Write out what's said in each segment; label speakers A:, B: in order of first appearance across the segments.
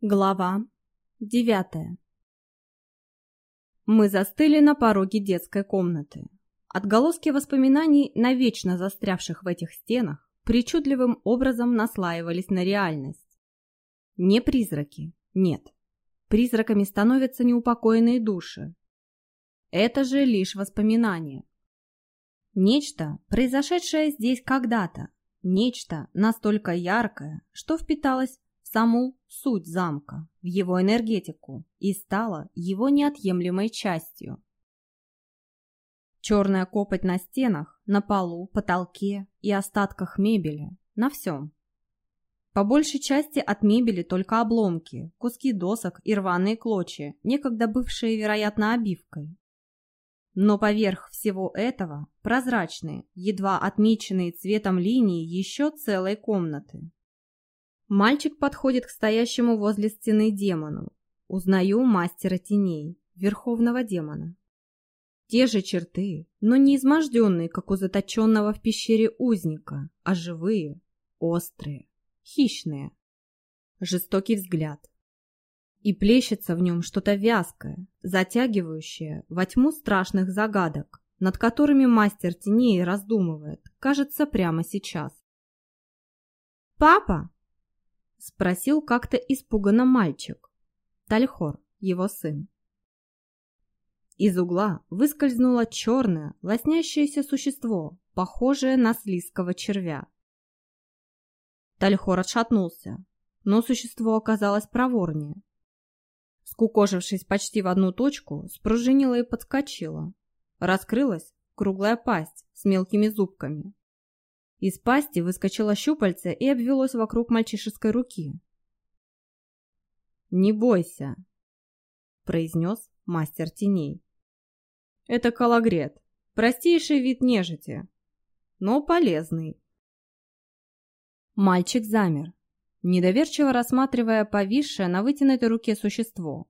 A: Глава девятая Мы застыли на пороге детской комнаты. Отголоски воспоминаний, навечно застрявших в этих стенах, причудливым образом наслаивались на реальность. Не призраки, нет. Призраками становятся неупокоенные души. Это же лишь воспоминания. Нечто, произошедшее здесь когда-то, нечто настолько яркое, что впиталось саму суть замка, в его энергетику и стала его неотъемлемой частью. Черная копоть на стенах, на полу, потолке и остатках мебели, на всем. По большей части от мебели только обломки, куски досок и рваные клочья, некогда бывшие, вероятно, обивкой. Но поверх всего этого прозрачные, едва отмеченные цветом линии еще целой комнаты. Мальчик подходит к стоящему возле стены демону. Узнаю мастера теней, верховного демона. Те же черты, но не изможденные, как у заточенного в пещере узника, а живые, острые, хищные. Жестокий взгляд. И плещется в нем что-то вязкое, затягивающее во тьму страшных загадок, над которыми мастер теней раздумывает, кажется, прямо сейчас. «Папа!» — спросил как-то испуганно мальчик. Тальхор, его сын. Из угла выскользнуло черное, лоснящееся существо, похожее на слизкого червя. Тальхор отшатнулся, но существо оказалось проворнее. Скукожившись почти в одну точку, спружинило и подскочило. Раскрылась круглая пасть с мелкими зубками. Из пасти выскочило щупальце и обвелось вокруг мальчишеской руки. «Не бойся», — произнес мастер теней. «Это калагрет, простейший вид нежити, но полезный». Мальчик замер, недоверчиво рассматривая повисшее на вытянутой руке существо.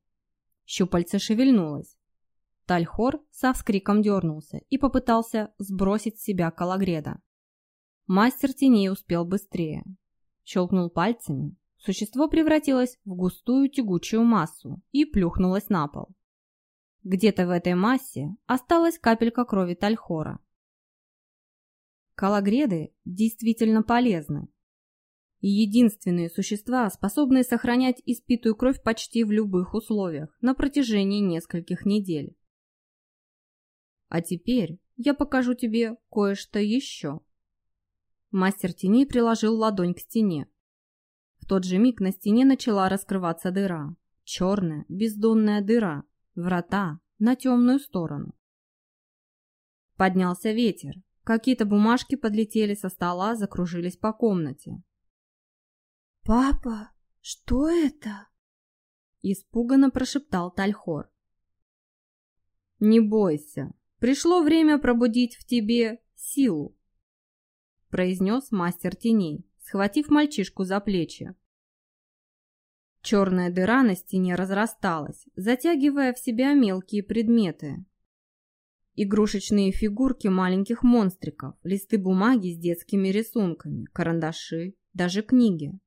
A: Щупальце шевельнулось. Тальхор со вскриком дернулся и попытался сбросить с себя калагреда. Мастер теней успел быстрее. Щелкнул пальцами. Существо превратилось в густую тягучую массу и плюхнулось на пол. Где-то в этой массе осталась капелька крови Тальхора. Калагреды действительно полезны. И единственные существа, способные сохранять испитую кровь почти в любых условиях на протяжении нескольких недель. А теперь я покажу тебе кое-что еще. Мастер теней приложил ладонь к стене. В тот же миг на стене начала раскрываться дыра. Черная, бездонная дыра. Врата на темную сторону. Поднялся ветер. Какие-то бумажки подлетели со стола, закружились по комнате.
B: «Папа, что это?»
A: Испуганно прошептал Тальхор. «Не бойся. Пришло время пробудить в тебе силу произнес мастер теней, схватив мальчишку за плечи. Черная дыра на стене разрасталась, затягивая в себя мелкие предметы. Игрушечные фигурки маленьких монстриков, листы бумаги с детскими рисунками, карандаши, даже книги.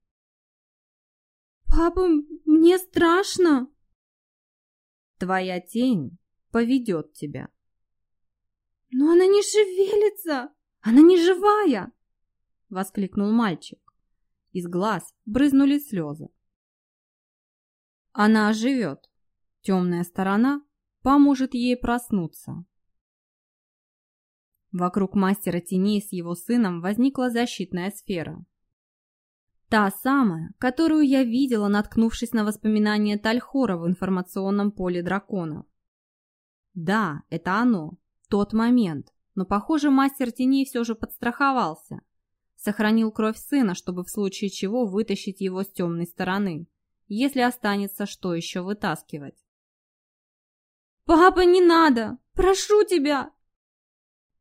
B: «Папа, мне страшно!»
A: «Твоя тень поведет тебя».
B: «Но она не шевелится!» Она не живая!» — воскликнул мальчик.
A: Из глаз брызнули слезы. Она оживет. Темная сторона поможет ей проснуться. Вокруг мастера теней с его сыном возникла защитная сфера. Та самая, которую я видела, наткнувшись на воспоминания Тальхора в информационном поле драконов. Да, это оно, тот момент, но, похоже, мастер теней все же подстраховался. Сохранил кровь сына, чтобы в случае чего вытащить его с темной стороны, если останется что еще вытаскивать.
B: «Папа, не надо! Прошу тебя!»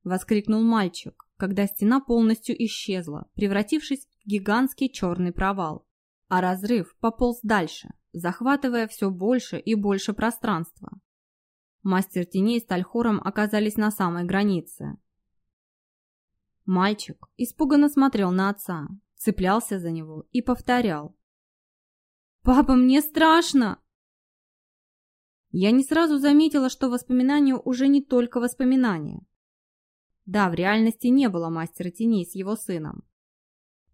A: Воскликнул мальчик, когда стена полностью исчезла, превратившись в гигантский черный провал, а разрыв пополз дальше, захватывая все больше и больше пространства. Мастер теней с Тальхором оказались на самой границе. Мальчик испуганно смотрел на отца, цеплялся за него и повторял.
B: Папа, мне страшно!»
A: Я не сразу заметила, что воспоминания уже не только воспоминания. Да, в реальности не было мастера теней с его сыном.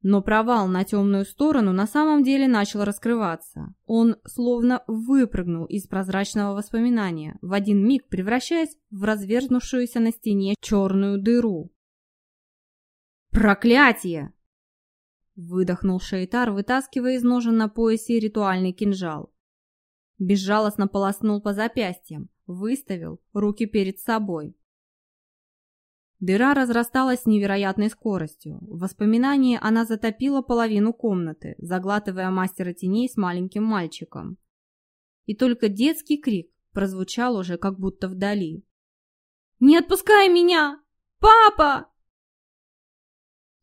A: Но провал на темную сторону на самом деле начал раскрываться. Он словно выпрыгнул из прозрачного воспоминания, в один миг превращаясь в разверзнувшуюся на стене черную дыру. «Проклятие!» Выдохнул Шейтар, вытаскивая из ножен на поясе ритуальный кинжал. Безжалостно полоснул по запястьям, выставил руки перед собой. Дыра разрасталась с невероятной скоростью. В воспоминании она затопила половину комнаты, заглатывая мастера теней с маленьким мальчиком. И только детский крик прозвучал уже как будто вдали.
B: «Не отпускай меня! Папа!»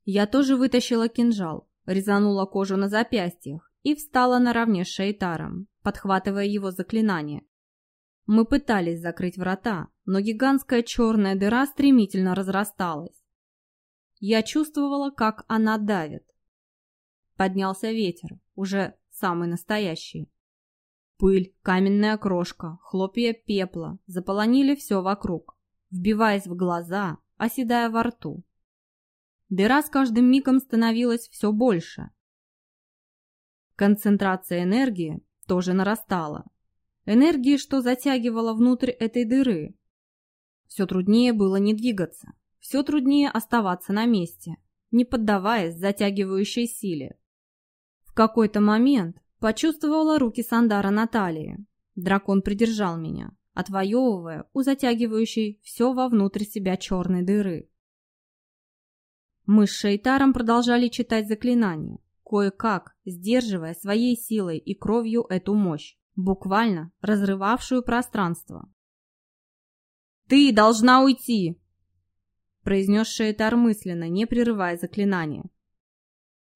A: Я тоже вытащила кинжал, резанула кожу на запястьях и встала наравне с Шейтаром, подхватывая его заклинание. Мы пытались закрыть врата, но гигантская черная дыра стремительно разрасталась. Я чувствовала, как она давит. Поднялся ветер, уже самый настоящий. Пыль, каменная крошка, хлопья пепла заполонили все вокруг, вбиваясь в глаза, оседая во рту. Дыра с каждым мигом становилась все больше. Концентрация энергии тоже нарастала. Энергии, что затягивала внутрь этой дыры. Все труднее было не двигаться, все труднее оставаться на месте, не поддаваясь затягивающей силе. В какой-то момент почувствовала руки Сандара Наталии. Дракон придержал меня, отвоевывая у затягивающей все вовнутрь себя черной дыры. Мы с Шейтаром продолжали читать заклинания, кое-как сдерживая своей силой и кровью эту мощь, буквально разрывавшую пространство. «Ты должна уйти!» произнес Шейтар мысленно, не прерывая заклинания.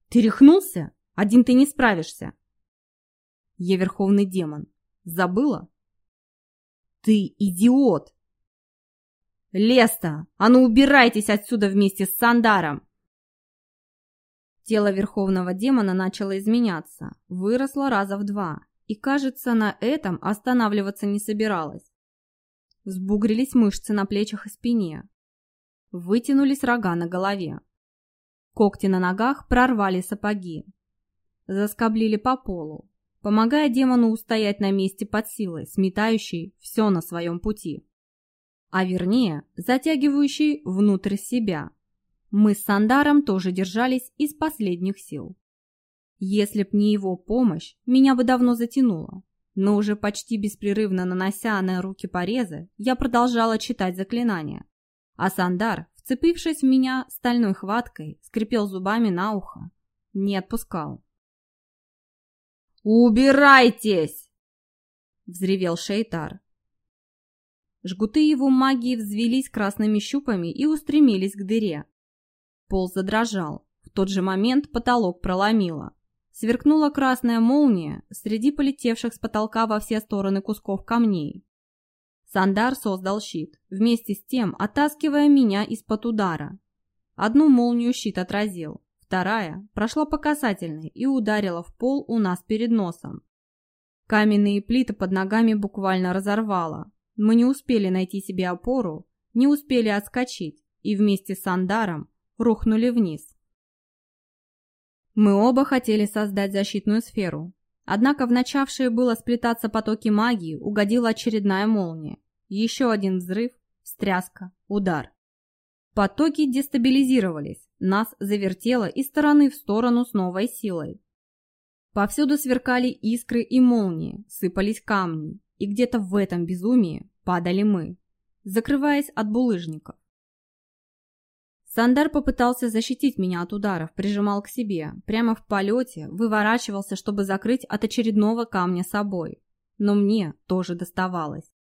A: «Ты рехнулся? Один ты не справишься!» Я верховный демон. Забыла? «Ты идиот!» «Леста! А ну убирайтесь отсюда вместе с Сандаром!» Тело верховного демона начало изменяться, выросло раза в два, и, кажется, на этом останавливаться не собиралось. Взбугрились мышцы на плечах и спине. Вытянулись рога на голове. Когти на ногах прорвали сапоги. Заскоблили по полу, помогая демону устоять на месте под силой, сметающей все на своем пути а вернее, затягивающий внутрь себя. Мы с Сандаром тоже держались из последних сил. Если б не его помощь, меня бы давно затянуло. Но уже почти беспрерывно нанося на руки порезы, я продолжала читать заклинания. А Сандар, вцепившись в меня стальной хваткой, скрипел зубами на ухо. Не отпускал. «Убирайтесь!» — взревел Шейтар. Жгуты его магии взвелись красными щупами и устремились к дыре. Пол задрожал. В тот же момент потолок проломило. Сверкнула красная молния среди полетевших с потолка во все стороны кусков камней. Сандар создал щит, вместе с тем оттаскивая меня из-под удара. Одну молнию щит отразил, вторая прошла по касательной и ударила в пол у нас перед носом. Каменные плиты под ногами буквально разорвало, мы не успели найти себе опору, не успели отскочить и вместе с Андаром рухнули вниз. Мы оба хотели создать защитную сферу. Однако в начавшие было сплетаться потоки магии угодила очередная молния. Еще один взрыв, встряска, удар. Потоки дестабилизировались, нас завертело из стороны в сторону с новой силой. Повсюду сверкали искры и молнии, сыпались камни, и где-то в этом безумии падали мы, закрываясь от булыжников. Сандар попытался защитить меня от ударов, прижимал к себе, прямо в полете, выворачивался, чтобы закрыть от очередного камня собой. Но мне тоже доставалось.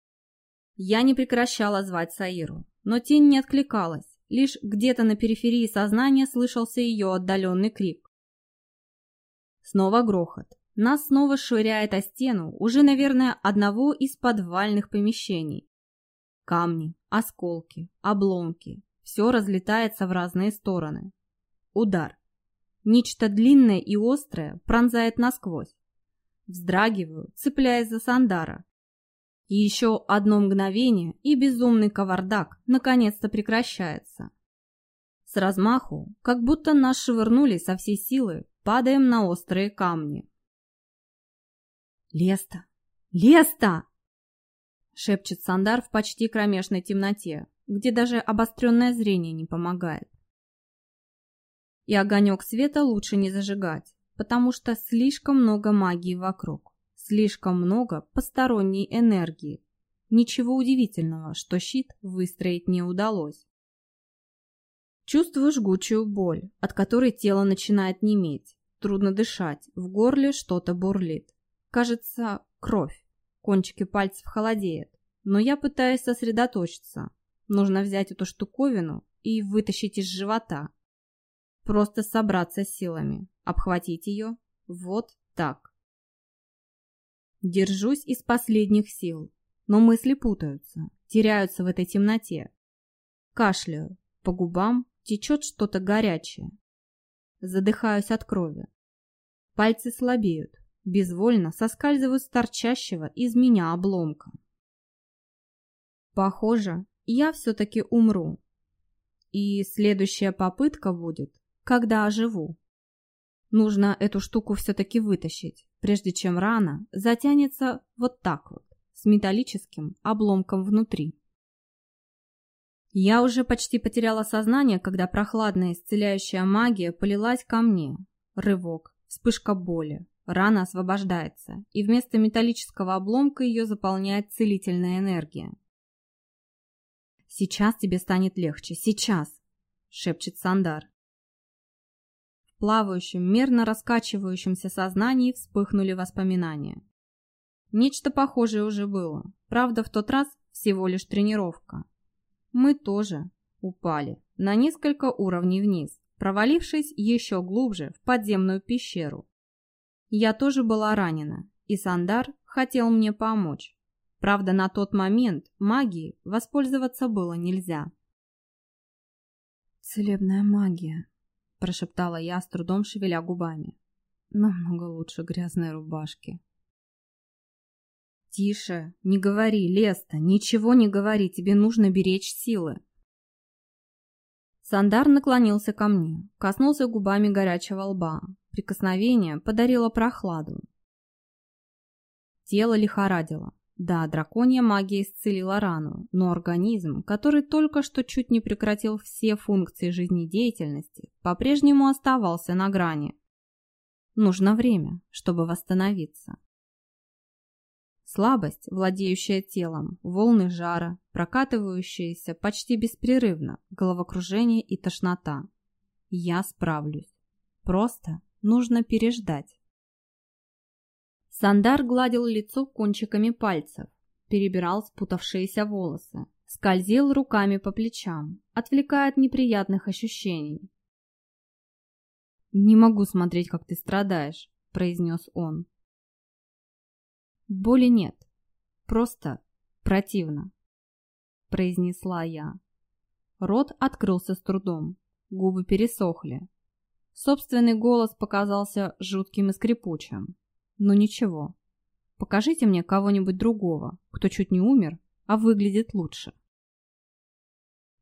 A: Я не прекращала звать Саиру, но тень не откликалась, лишь где-то на периферии сознания слышался ее отдаленный крик. Снова грохот. Нас снова швыряет о стену, уже, наверное, одного из подвальных помещений. Камни, осколки, обломки. Все разлетается в разные стороны. Удар. Нечто длинное и острое пронзает насквозь. Вздрагиваю, цепляясь за Сандара. Еще одно мгновение, и безумный кавардак наконец-то прекращается. С размаху, как будто нас швырнули со всей силы, падаем на острые камни. «Леста! Леста!» шепчет Сандар в почти кромешной темноте, где даже обостренное зрение не помогает. И огонек света лучше не зажигать, потому что слишком много магии вокруг, слишком много посторонней энергии. Ничего удивительного, что щит выстроить не удалось. Чувствую жгучую боль, от которой тело начинает неметь. Трудно дышать, в горле что-то бурлит. Кажется, кровь. Кончики пальцев холодеют, но я пытаюсь сосредоточиться. Нужно взять эту штуковину и вытащить из живота. Просто собраться силами, обхватить ее. Вот так. Держусь из последних сил, но мысли путаются, теряются в этой темноте. Кашляю, по губам течет что-то горячее. Задыхаюсь от крови. Пальцы слабеют, безвольно соскальзывают с торчащего из меня обломка. Похоже, я все-таки умру. И следующая попытка будет, когда оживу. Нужно эту штуку все-таки вытащить, прежде чем рана затянется вот так вот, с металлическим обломком внутри. Я уже почти потеряла сознание, когда прохладная исцеляющая магия полилась ко мне. Рывок, вспышка боли, Рана освобождается, и вместо металлического обломка ее заполняет целительная энергия. «Сейчас тебе станет легче, сейчас!» — шепчет Сандар. В плавающем, мерно раскачивающемся сознании вспыхнули воспоминания. Нечто похожее уже было, правда, в тот раз всего лишь тренировка. Мы тоже упали на несколько уровней вниз, провалившись еще глубже в подземную пещеру, я тоже была ранена, и Сандар хотел мне помочь. Правда, на тот момент магией воспользоваться было нельзя.
B: «Целебная магия», – прошептала я, с трудом шевеля губами. «Намного лучше грязной рубашки».
A: «Тише, не говори, Леста, ничего не говори, тебе нужно беречь силы». Сандар наклонился ко мне, коснулся губами горячего лба, Прикосновение подарило прохладу. Тело лихорадило. Да, драконья магия исцелила рану, но организм, который только что чуть не прекратил все функции жизнедеятельности, по-прежнему оставался на грани. Нужно время, чтобы восстановиться. Слабость, владеющая телом, волны жара, прокатывающиеся почти беспрерывно, головокружение и тошнота. Я справлюсь. Просто Нужно переждать. Сандар гладил лицо кончиками пальцев, перебирал спутавшиеся волосы, скользил руками по плечам, отвлекая от неприятных ощущений. «Не могу смотреть, как ты страдаешь», — произнес он. «Боли нет, просто противно», — произнесла я. Рот открылся с трудом, губы пересохли, Собственный голос показался жутким и скрипучим. Но ничего. Покажите мне кого-нибудь другого, кто чуть не умер, а выглядит лучше.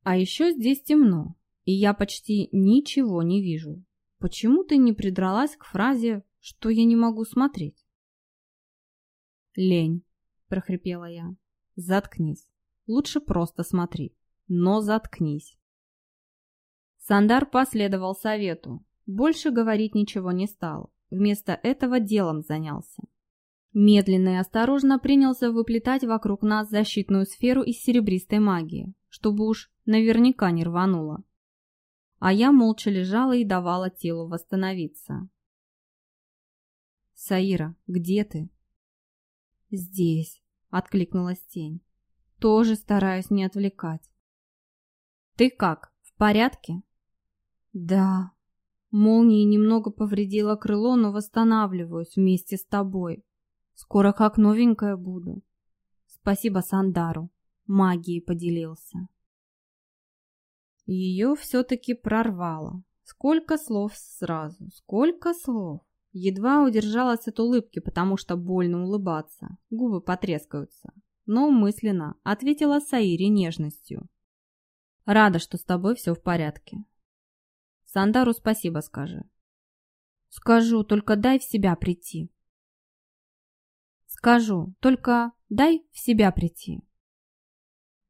A: А еще здесь темно, и я почти ничего не вижу. Почему ты не придралась к фразе, что я не могу смотреть? Лень, прохрипела я. Заткнись. Лучше просто смотри. Но заткнись. Сандар последовал совету, больше говорить ничего не стал. Вместо этого делом занялся. Медленно и осторожно принялся выплетать вокруг нас защитную сферу из серебристой магии, чтобы уж наверняка не рвануло. А я молча лежала и давала телу восстановиться. «Саира, где ты?» «Здесь», — откликнулась тень. «Тоже стараюсь не отвлекать». «Ты как, в порядке?» «Да», Молния немного повредила крыло, но восстанавливаюсь вместе с тобой. Скоро как новенькая буду. Спасибо Сандару. Магией поделился. Ее все-таки прорвало. Сколько слов сразу, сколько слов. Едва удержалась от улыбки, потому что больно улыбаться, губы потрескаются. Но мысленно ответила Саире нежностью. Рада, что с тобой все в порядке. Сандару спасибо скажи. Скажу, только дай в себя прийти. Скажу, только дай в себя прийти.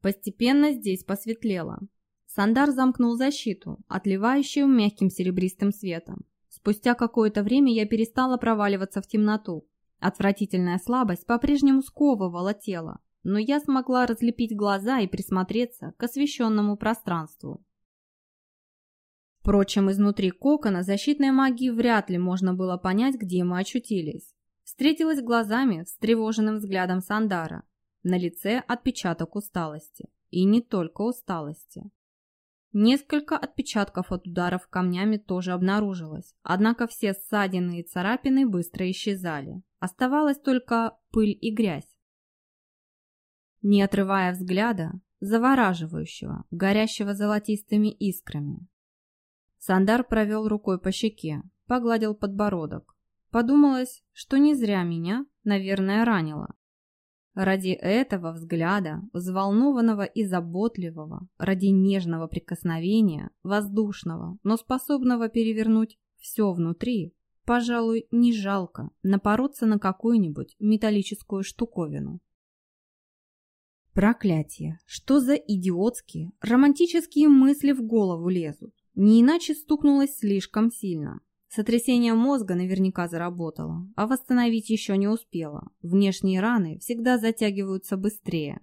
A: Постепенно здесь посветлело. Сандар замкнул защиту, отливающую мягким серебристым светом. Спустя какое-то время я перестала проваливаться в темноту. Отвратительная слабость по-прежнему сковывала тело, но я смогла разлепить глаза и присмотреться к освещенному пространству. Впрочем, изнутри кокона защитной магии вряд ли можно было понять, где мы очутились. Встретилась глазами с тревоженным взглядом Сандара. На лице отпечаток усталости. И не только усталости. Несколько отпечатков от ударов камнями тоже обнаружилось, однако все ссадины и царапины быстро исчезали. Оставалась только пыль и грязь не отрывая взгляда, завораживающего, горящего золотистыми искрами. Сандар провел рукой по щеке, погладил подбородок. Подумалось, что не зря меня, наверное, ранило. Ради этого взгляда, взволнованного и заботливого, ради нежного прикосновения, воздушного, но способного перевернуть все внутри, пожалуй, не жалко напороться на какую-нибудь металлическую штуковину. Проклятие! Что за идиотские, романтические мысли в голову лезут? Не иначе стукнулось слишком сильно. Сотрясение мозга наверняка заработало, а восстановить еще не успела. Внешние раны всегда затягиваются быстрее.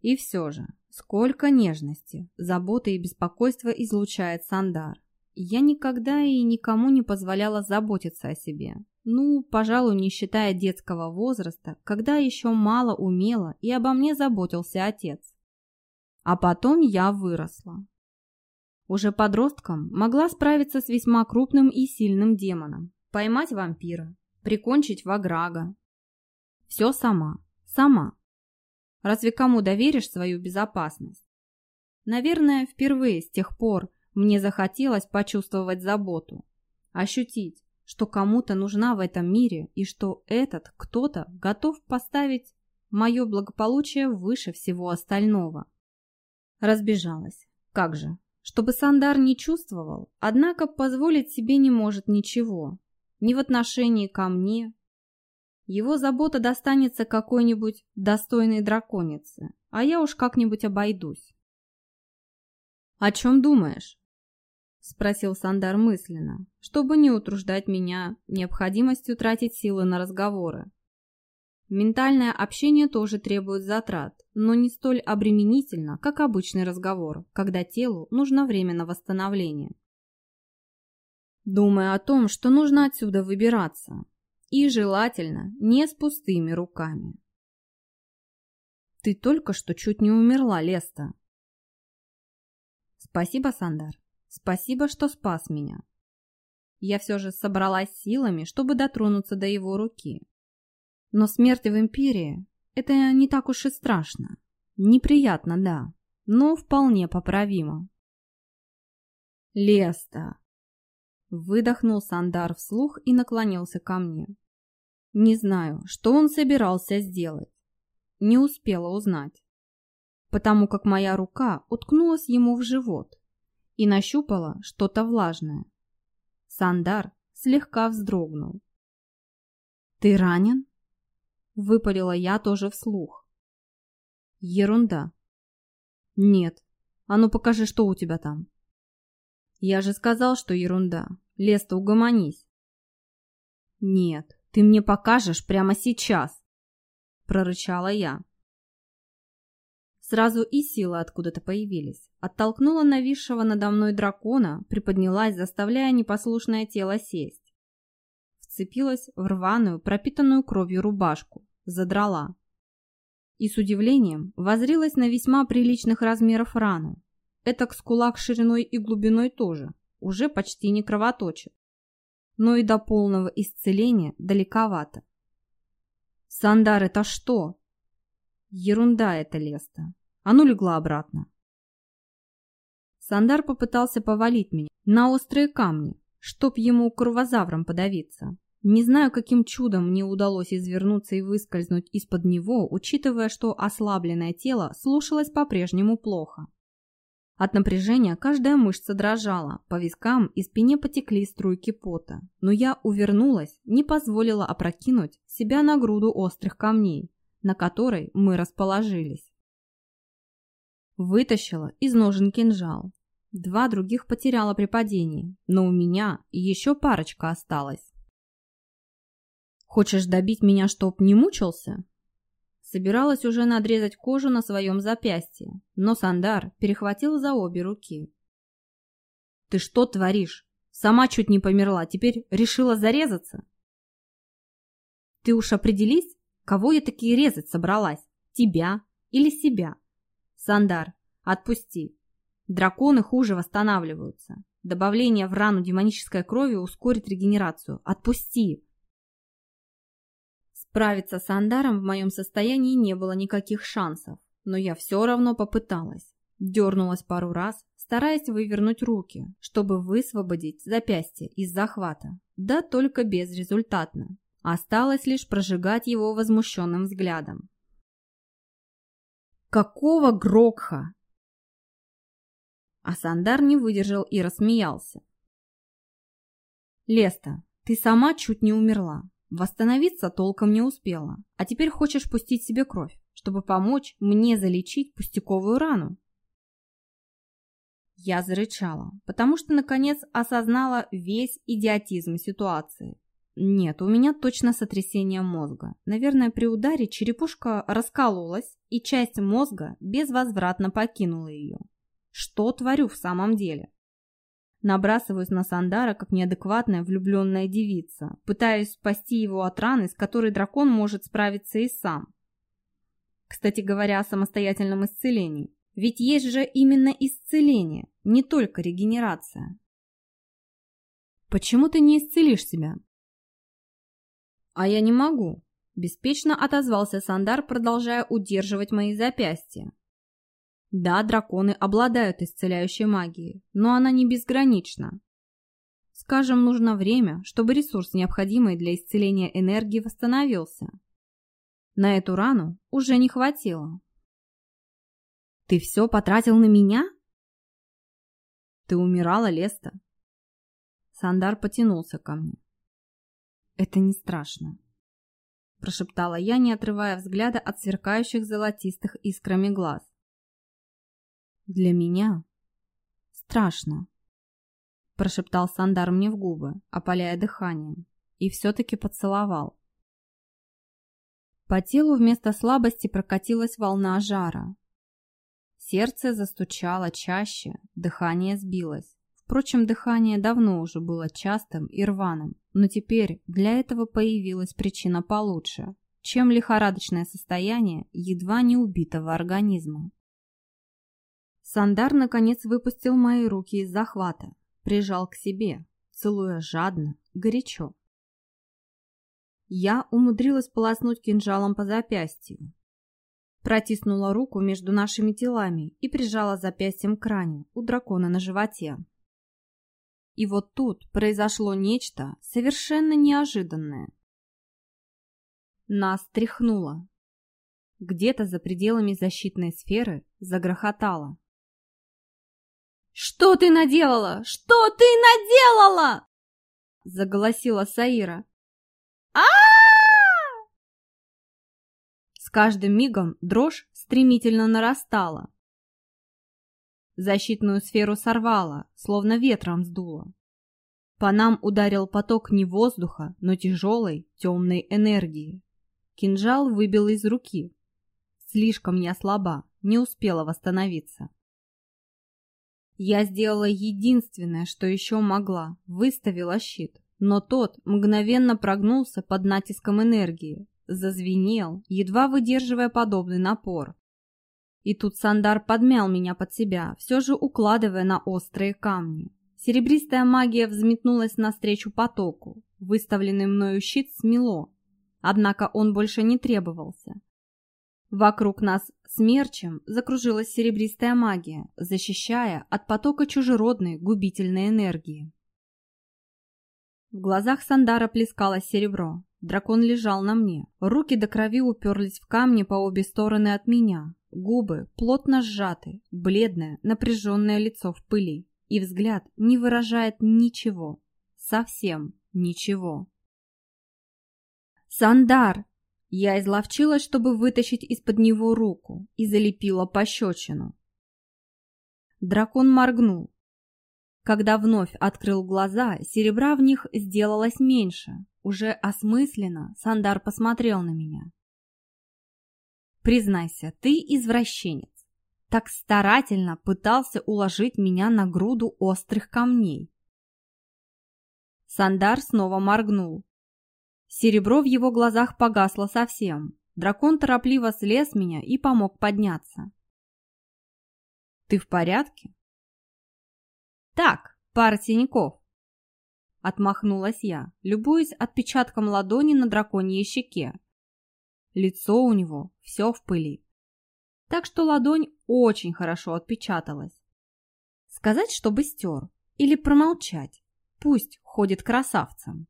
A: И все же, сколько нежности, заботы и беспокойства излучает Сандар. Я никогда и никому не позволяла заботиться о себе. Ну, пожалуй, не считая детского возраста, когда еще мало умела и обо мне заботился отец. А потом я выросла. Уже подростком могла справиться с весьма крупным и сильным демоном, поймать вампира, прикончить ваграга. Все сама, сама. Разве кому доверишь свою безопасность? Наверное, впервые с тех пор мне захотелось почувствовать заботу, ощутить, что кому-то нужна в этом мире и что этот кто-то готов поставить мое благополучие выше всего остального. Разбежалась. Как же? Чтобы Сандар не чувствовал, однако позволить себе не может ничего. Ни в отношении ко мне. Его забота достанется какой-нибудь достойной драконице, а я уж как-нибудь обойдусь. «О чем думаешь?» — спросил Сандар мысленно, чтобы не утруждать меня необходимостью тратить силы на разговоры. Ментальное общение тоже требует затрат, но не столь обременительно, как обычный разговор, когда телу нужно время на восстановление. Думая о том, что нужно отсюда выбираться, и желательно не с пустыми руками. Ты только что чуть не умерла, Леста. Спасибо, Сандар. Спасибо, что спас меня. Я все же собралась силами, чтобы дотронуться до его руки. Но смерть в Империи – это не так уж и страшно. Неприятно, да, но вполне поправимо. Леста. Выдохнул Сандар вслух и наклонился ко мне. Не знаю, что он собирался сделать. Не успела узнать. Потому как моя рука уткнулась ему в живот и нащупала что-то влажное. Сандар слегка вздрогнул. «Ты ранен?» – выпалила я тоже вслух. «Ерунда». «Нет. А ну покажи, что у тебя там». «Я же сказал, что ерунда. Леста, угомонись». «Нет, ты мне покажешь прямо сейчас», – прорычала я. Сразу и силы откуда-то появились. Оттолкнула нависшего надо мной дракона, приподнялась, заставляя непослушное тело сесть. Вцепилась в рваную, пропитанную кровью рубашку. Задрала. И с удивлением возрилась на весьма приличных размеров рану. Это к скулак шириной и глубиной тоже. Уже почти не кровоточит. Но и до полного исцеления далековато. «Сандар, это что?» Ерунда это, Леста. А ну легла обратно. Сандар попытался повалить меня на острые камни, чтоб ему кровозавром подавиться. Не знаю, каким чудом мне удалось извернуться и выскользнуть из-под него, учитывая, что ослабленное тело слушалось по-прежнему плохо. От напряжения каждая мышца дрожала, по вискам и спине потекли струйки пота, но я увернулась, не позволила опрокинуть себя на груду острых камней, на которой мы расположились. Вытащила из ножен кинжал. Два других потеряла при падении, но у меня еще парочка осталась. Хочешь добить меня, чтоб не мучился? Собиралась уже надрезать кожу на своем запястье, но Сандар перехватил за обе руки. Ты что творишь? Сама чуть не померла, теперь решила зарезаться? Ты уж определись, кого я такие резать собралась? Тебя или себя? Сандар, отпусти. Драконы хуже восстанавливаются. Добавление в рану демонической крови ускорит регенерацию. Отпусти. Справиться с Андаром в моем состоянии не было никаких шансов, но я все равно попыталась. Дернулась пару раз, стараясь вывернуть руки, чтобы высвободить запястье из захвата. Да только безрезультатно. Осталось лишь прожигать его возмущенным взглядом. «Какого Грокха?» А Сандар не выдержал и рассмеялся. «Леста, ты сама чуть не умерла. Восстановиться толком не успела, а теперь хочешь пустить себе кровь, чтобы помочь мне залечить пустяковую рану. Я зарычала, потому что наконец осознала весь идиотизм ситуации. Нет, у меня точно сотрясение мозга. Наверное, при ударе черепушка раскололась, и часть мозга безвозвратно покинула ее. Что творю в самом деле? Набрасываюсь на Сандара, как неадекватная влюбленная девица, пытаясь спасти его от раны, с которой дракон может справиться и сам. Кстати говоря о самостоятельном исцелении. Ведь есть же именно исцеление, не только регенерация. Почему ты не исцелишь себя? А я не могу. Беспечно отозвался Сандар, продолжая удерживать мои запястья. Да, драконы обладают исцеляющей магией, но она не безгранична. Скажем, нужно время, чтобы ресурс, необходимый для исцеления энергии, восстановился. На эту рану уже не хватило. Ты все потратил на меня? Ты умирала, Леста. Сандар потянулся ко мне. Это не страшно, прошептала я, не отрывая взгляда от сверкающих золотистых искрами глаз. Для меня страшно, прошептал Сандар мне в губы, опаляя дыханием, и все-таки поцеловал. По телу вместо слабости прокатилась волна жара. Сердце застучало чаще, дыхание сбилось. Впрочем, дыхание давно уже было частым и рваным, но теперь для этого появилась причина получше, чем лихорадочное состояние едва не убитого организма. Сандар, наконец, выпустил мои руки из захвата, прижал к себе, целуя жадно, горячо. Я умудрилась полоснуть кинжалом по запястью. Протиснула руку между нашими телами и прижала запястьем к ране у дракона на животе. И вот тут произошло нечто совершенно неожиданное. Нас тряхнуло. Где-то за пределами защитной сферы загрохотало. «Что ты наделала? Что ты наделала?» Заголосила Саира. а С каждым мигом дрожь стремительно нарастала. Защитную сферу сорвала, словно ветром сдуло. По нам ударил поток не воздуха, но тяжелой, темной энергии. Кинжал выбил из руки. Слишком я слаба, не успела восстановиться. Я сделала единственное, что еще могла, выставила щит, но тот мгновенно прогнулся под натиском энергии, зазвенел, едва выдерживая подобный напор. И тут Сандар подмял меня под себя, все же укладывая на острые камни. Серебристая магия взметнулась навстречу потоку. Выставленный мною щит смело, однако он больше не требовался. Вокруг нас смерчем закружилась серебристая магия, защищая от потока чужеродной губительной энергии. В глазах Сандара плескалось серебро. Дракон лежал на мне. Руки до крови уперлись в камни по обе стороны от меня. Губы плотно сжаты, бледное, напряженное лицо в пыли. И взгляд не выражает ничего. Совсем ничего. «Сандар!» Я изловчилась, чтобы вытащить из-под него руку и залепила пощечину. Дракон моргнул. Когда вновь открыл глаза, серебра в них сделалось меньше. Уже осмысленно Сандар посмотрел на меня. «Признайся, ты извращенец. Так старательно пытался уложить меня на груду острых камней». Сандар снова моргнул. Серебро в его глазах погасло совсем. Дракон торопливо слез меня и помог подняться. «Ты в порядке?» «Так, пара синяков», Отмахнулась я, любуясь отпечатком ладони на драконьей щеке. Лицо у него все в пыли. Так что ладонь очень хорошо отпечаталась. Сказать, чтобы стер, или промолчать. Пусть ходит красавцем.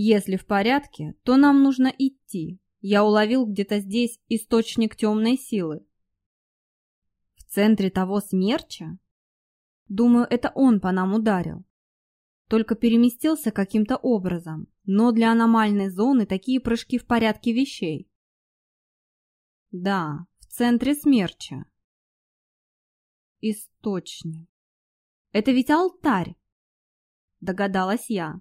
A: Если в порядке, то нам нужно идти. Я уловил где-то здесь источник темной силы. В центре того смерча? Думаю, это он по нам ударил только переместился каким-то образом, но для аномальной зоны такие прыжки в порядке вещей. Да, в центре смерча. Источник. Это ведь алтарь, догадалась я.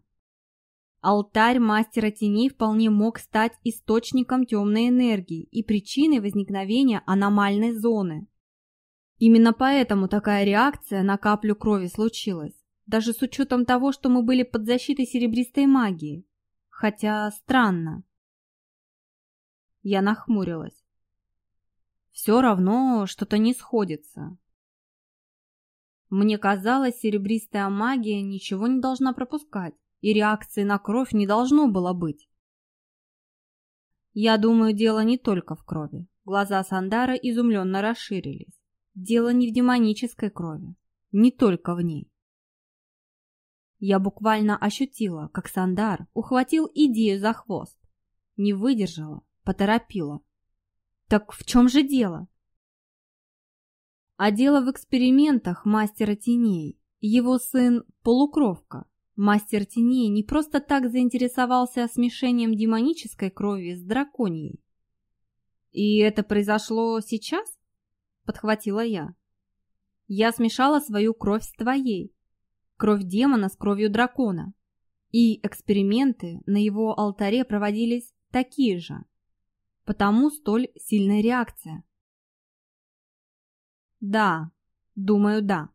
A: Алтарь мастера теней вполне мог стать источником темной энергии и причиной возникновения аномальной зоны. Именно поэтому такая реакция на каплю крови случилась даже с учетом того, что мы были под защитой серебристой магии. Хотя странно. Я нахмурилась. Все равно что-то не сходится. Мне казалось, серебристая магия ничего не должна пропускать, и реакции на кровь не должно было быть. Я думаю, дело не только в крови. Глаза Сандара изумленно расширились. Дело не в демонической крови, не только в ней. Я буквально ощутила, как Сандар ухватил идею за хвост. Не выдержала, поторопила. Так в чем же дело? А дело в экспериментах мастера теней. Его сын – полукровка. Мастер теней не просто так заинтересовался смешением демонической крови с драконьей. «И это произошло сейчас?» – подхватила я. «Я смешала свою кровь с твоей, кровь демона с кровью дракона. И эксперименты на его алтаре проводились такие же. Потому столь сильная реакция. Да, думаю, да.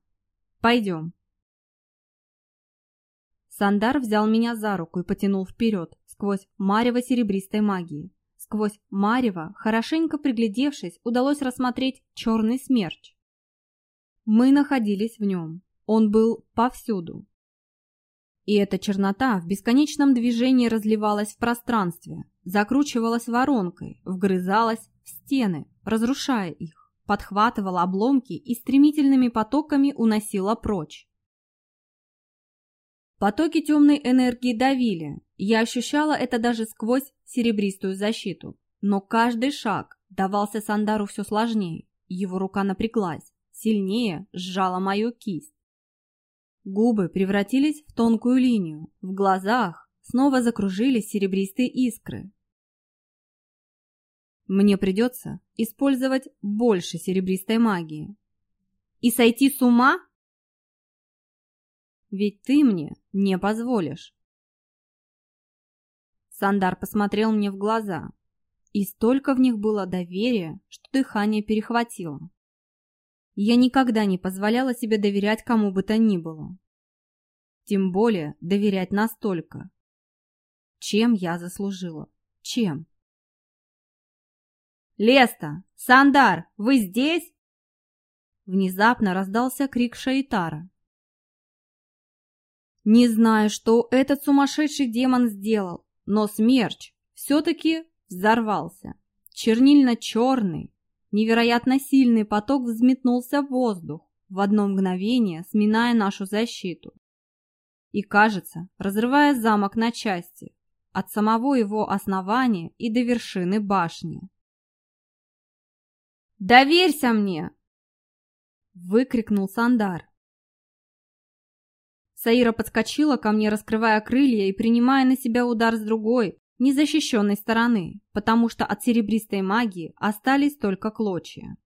A: Пойдем. Сандар взял меня за руку и потянул вперед, сквозь марево серебристой магии. Сквозь марево, хорошенько приглядевшись, удалось рассмотреть черный смерч. Мы находились в нем. Он был повсюду. И эта чернота в бесконечном движении разливалась в пространстве, закручивалась воронкой, вгрызалась в стены, разрушая их, подхватывала обломки и стремительными потоками уносила прочь. Потоки темной энергии давили, я ощущала это даже сквозь серебристую защиту. Но каждый шаг давался Сандару все сложнее, его рука напряглась, сильнее сжала мою кисть. Губы превратились в тонкую линию, в глазах снова закружились серебристые искры. Мне придется использовать больше серебристой магии. И сойти с ума? Ведь ты мне не позволишь. Сандар посмотрел мне в глаза, и столько в них было доверия, что дыхание перехватило. Я никогда не позволяла себе доверять кому бы то ни было. Тем более доверять настолько. Чем я заслужила? Чем? «Леста! Сандар! Вы здесь?» Внезапно раздался крик Шаитара. Не знаю, что этот сумасшедший демон сделал, но смерч все-таки взорвался. Чернильно-черный, Невероятно сильный поток взметнулся в воздух, в одно мгновение сминая нашу защиту. и, кажется, разрывая замок на части, от самого его основания и до вершины башни. «Доверься мне!» — выкрикнул Сандар. Саира подскочила ко мне, раскрывая крылья и принимая на себя удар с другой, незащищенной стороны, потому что от серебристой магии остались только клочья.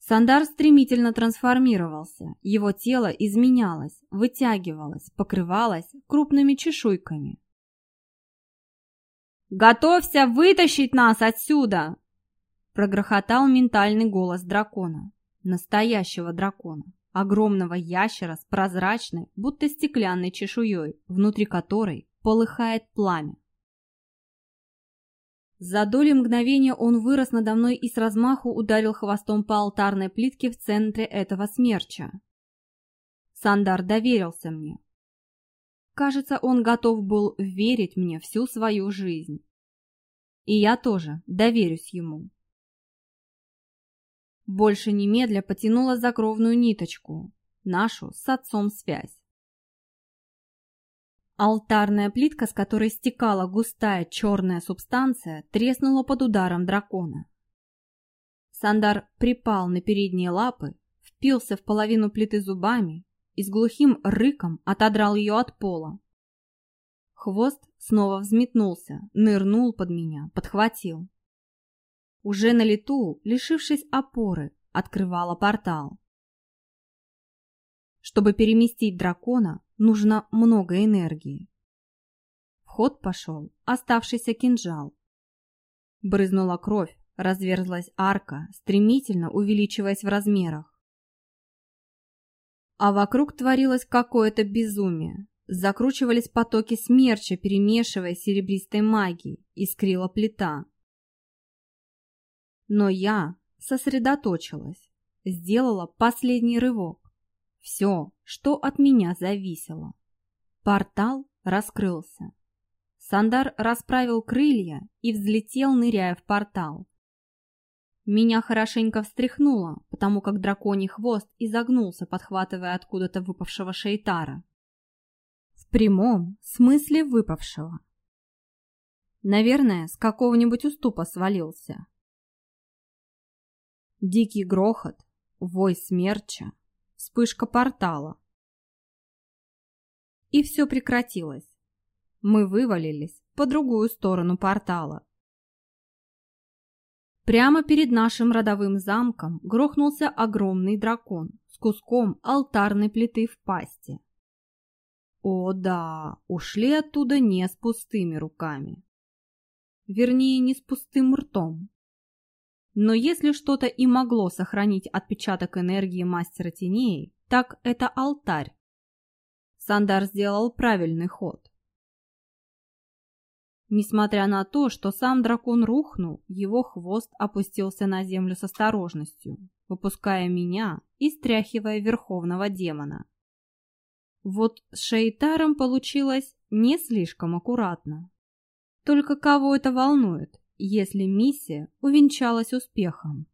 A: Сандар стремительно трансформировался, его тело изменялось, вытягивалось, покрывалось крупными чешуйками. «Готовься вытащить нас отсюда!» прогрохотал ментальный голос дракона, настоящего дракона, огромного ящера с прозрачной, будто стеклянной чешуей, внутри которой полыхает пламя. За доли мгновения он вырос надо мной и с размаху ударил хвостом по алтарной плитке в центре этого смерча. Сандар доверился мне. Кажется, он готов был верить мне всю свою жизнь. И я тоже доверюсь ему. Больше немедля потянула за кровную ниточку, нашу с отцом связь. Алтарная плитка, с которой стекала густая черная субстанция, треснула под ударом дракона. Сандар припал на передние лапы, впился в половину плиты зубами и с глухим рыком отодрал ее от пола. Хвост снова взметнулся, нырнул под меня, подхватил. Уже на лету, лишившись опоры, открывала портал. Чтобы переместить дракона, нужно много энергии. В ход пошел оставшийся кинжал. Брызнула кровь, разверзлась арка, стремительно увеличиваясь в размерах. А вокруг творилось какое-то безумие. Закручивались потоки смерча, перемешивая серебристой магией, искрила плита. Но я сосредоточилась, сделала последний рывок. Все, что от меня зависело. Портал раскрылся. Сандар расправил крылья и взлетел, ныряя в портал. Меня хорошенько встряхнуло, потому как драконий хвост изогнулся, подхватывая откуда-то выпавшего шейтара. В прямом смысле выпавшего. Наверное, с какого-нибудь уступа свалился. Дикий грохот, вой смерча, вспышка портала. И все прекратилось. Мы вывалились по другую сторону портала. Прямо перед нашим родовым замком грохнулся огромный дракон с куском алтарной плиты в пасти. О да, ушли оттуда не с пустыми руками. Вернее, не с пустым ртом. Но если что-то и могло сохранить отпечаток энергии мастера теней, так это алтарь. Сандар сделал правильный ход. Несмотря на то, что сам дракон рухнул, его хвост опустился на землю с осторожностью, выпуская меня и стряхивая верховного демона. Вот с Шейтаром получилось не слишком аккуратно. Только кого это волнует? Если миссия увенчалась успехом.